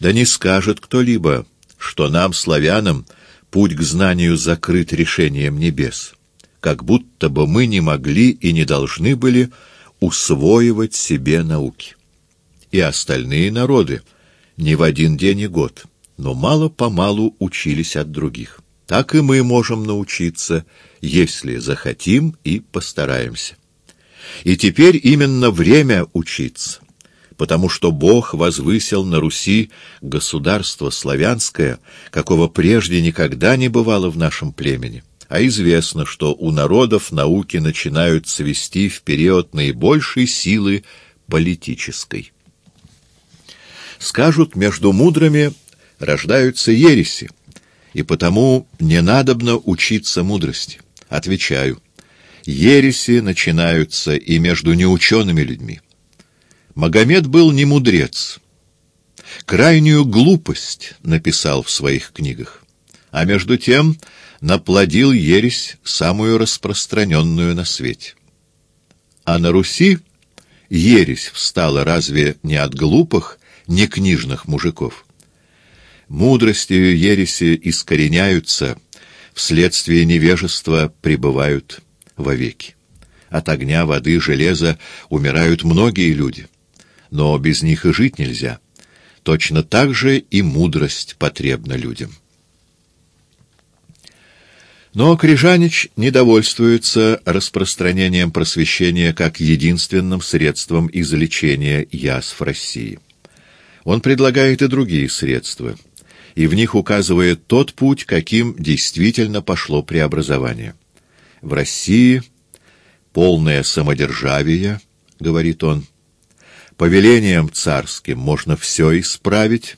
Да не скажет кто-либо, что нам, славянам, путь к знанию закрыт решением небес, как будто бы мы не могли и не должны были усвоивать себе науки. И остальные народы не в один день и год, но мало-помалу учились от других. Так и мы можем научиться, если захотим и постараемся. И теперь именно время учиться потому что Бог возвысил на Руси государство славянское, какого прежде никогда не бывало в нашем племени. А известно, что у народов науки начинают цвести в период наибольшей силы политической. Скажут, между мудрыми рождаются ереси, и потому не надобно учиться мудрости. Отвечаю, ереси начинаются и между неучеными людьми. Магомед был не мудрец. Крайнюю глупость написал в своих книгах, а между тем наплодил ересь, самую распространенную на свете. А на Руси ересь встала разве не от глупых, не книжных мужиков? Мудростью ереси искореняются, вследствие невежества пребывают вовеки. От огня, воды, железа умирают многие люди — но без них и жить нельзя. Точно так же и мудрость потребна людям. Но Крижанич недовольствуется распространением просвещения как единственным средством излечения язв России. Он предлагает и другие средства, и в них указывает тот путь, каким действительно пошло преобразование. В России полное самодержавие, говорит он, повелением царским можно все исправить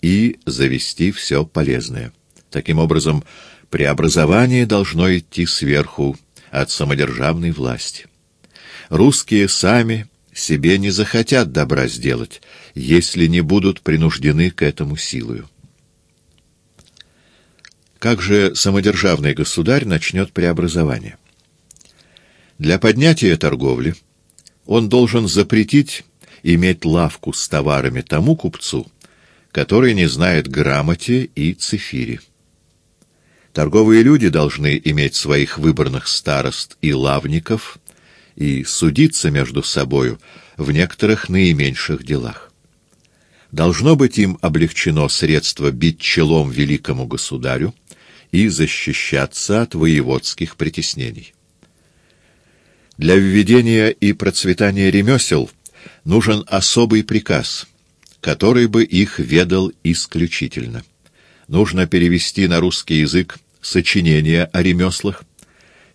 и завести все полезное. Таким образом, преобразование должно идти сверху, от самодержавной власти. Русские сами себе не захотят добра сделать, если не будут принуждены к этому силою. Как же самодержавный государь начнет преобразование? Для поднятия торговли он должен запретить иметь лавку с товарами тому купцу, который не знает грамоте и цифири. Торговые люди должны иметь своих выборных старост и лавников и судиться между собою в некоторых наименьших делах. Должно быть им облегчено средство бить челом великому государю и защищаться от воеводских притеснений. Для введения и процветания ремесел нужен особый приказ, который бы их ведал исключительно. Нужно перевести на русский язык сочинения о ремеслах,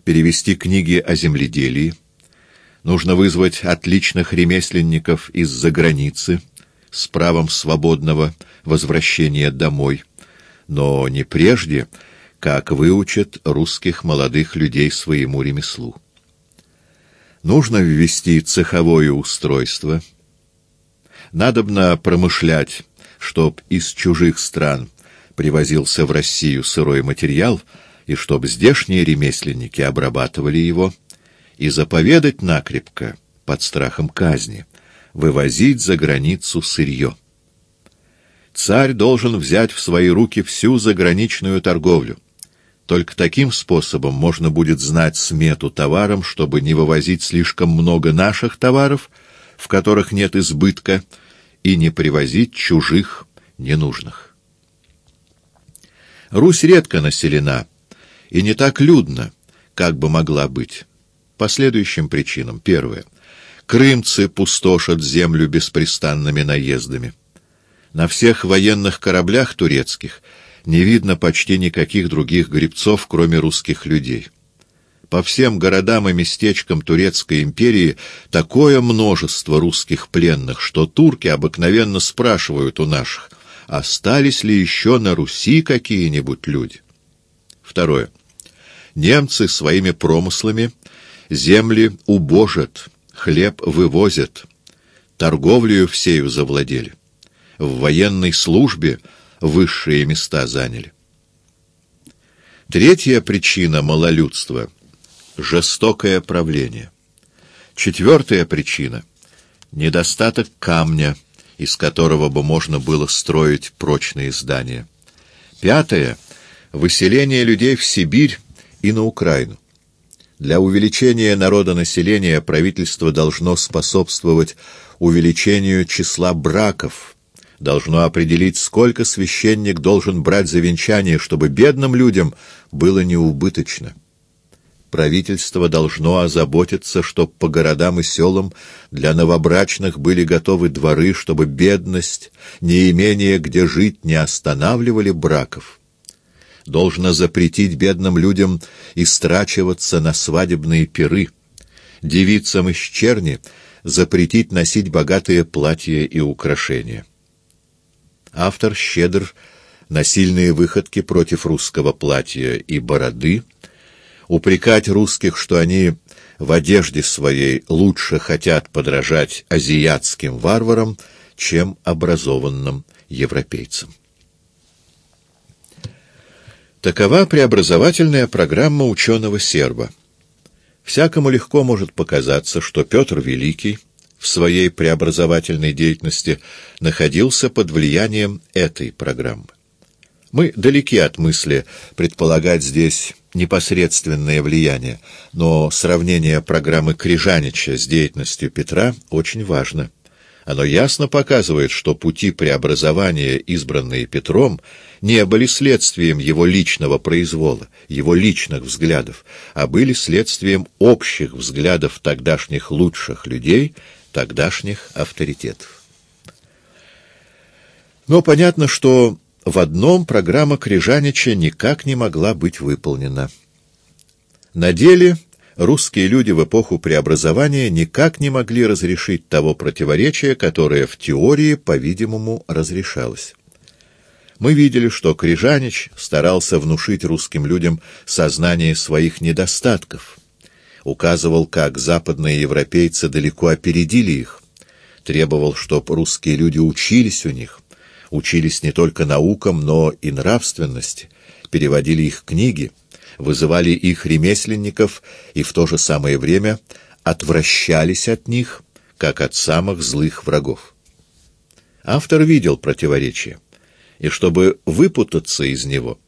перевести книги о земледелии, нужно вызвать отличных ремесленников из-за границы с правом свободного возвращения домой, но не прежде, как выучат русских молодых людей своему ремеслу. Нужно ввести цеховое устройство. Надобно промышлять, чтоб из чужих стран привозился в Россию сырой материал, и чтоб здешние ремесленники обрабатывали его, и заповедать накрепко, под страхом казни, вывозить за границу сырье. Царь должен взять в свои руки всю заграничную торговлю, только таким способом можно будет знать смету товарам, чтобы не вывозить слишком много наших товаров, в которых нет избытка, и не привозить чужих ненужных. Русь редко населена и не так людна, как бы могла быть. По следующим причинам. Первое. Крымцы пустошат землю беспрестанными наездами. На всех военных кораблях турецких — не видно почти никаких других гребцов, кроме русских людей. По всем городам и местечкам Турецкой империи такое множество русских пленных, что турки обыкновенно спрашивают у наших, остались ли еще на Руси какие-нибудь люди. Второе. Немцы своими промыслами земли убожат, хлеб вывозят, торговлею всею завладели. В военной службе – высшие места заняли. Третья причина малолюдства — жестокое правление. Четвертая причина — недостаток камня из которого бы можно было строить прочные здания. Пятое — выселение людей в Сибирь и на Украину. Для увеличения народонаселения правительство должно способствовать увеличению числа браков, должно определить, сколько священник должен брать за венчание, чтобы бедным людям было неубыточно. Правительство должно озаботиться, чтобы по городам и селам для новобрачных были готовы дворы, чтобы бедность, неимение где жить, не останавливали браков. Должно запретить бедным людям истрачиваться на свадебные пиры, девицам из черни запретить носить богатые платья и украшения. Автор щедр на сильные выходки против русского платья и бороды — упрекать русских, что они в одежде своей лучше хотят подражать азиатским варварам, чем образованным европейцам. Такова преобразовательная программа ученого-серба. Всякому легко может показаться, что Петр Великий в своей преобразовательной деятельности находился под влиянием этой программы. Мы далеки от мысли предполагать здесь непосредственное влияние, но сравнение программы Крижанича с деятельностью Петра очень важно. Оно ясно показывает, что пути преобразования, избранные Петром, не были следствием его личного произвола, его личных взглядов, а были следствием общих взглядов тогдашних лучших людей, тогдашних авторитетов. Но понятно, что в одном программа Крижанича никак не могла быть выполнена. На деле русские люди в эпоху преобразования никак не могли разрешить того противоречия, которое в теории, по-видимому, разрешалось. Мы видели, что Крижанич старался внушить русским людям сознание своих недостатков, указывал, как западные европейцы далеко опередили их, требовал, чтобы русские люди учились у них, учились не только наукам, но и нравственности, переводили их книги, вызывали их ремесленников и в то же самое время отвращались от них, как от самых злых врагов. Автор видел противоречие, и чтобы выпутаться из него,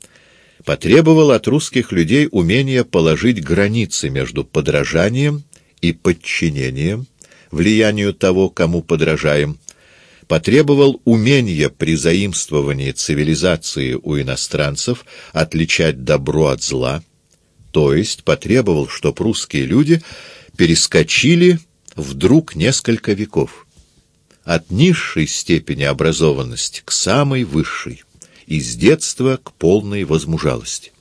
потребовал от русских людей умения положить границы между подражанием и подчинением, влиянию того, кому подражаем, потребовал умения при заимствовании цивилизации у иностранцев отличать добро от зла, то есть потребовал, чтоб русские люди перескочили вдруг несколько веков, от низшей степени образованности к самой высшей, из детства к полной возмужалости.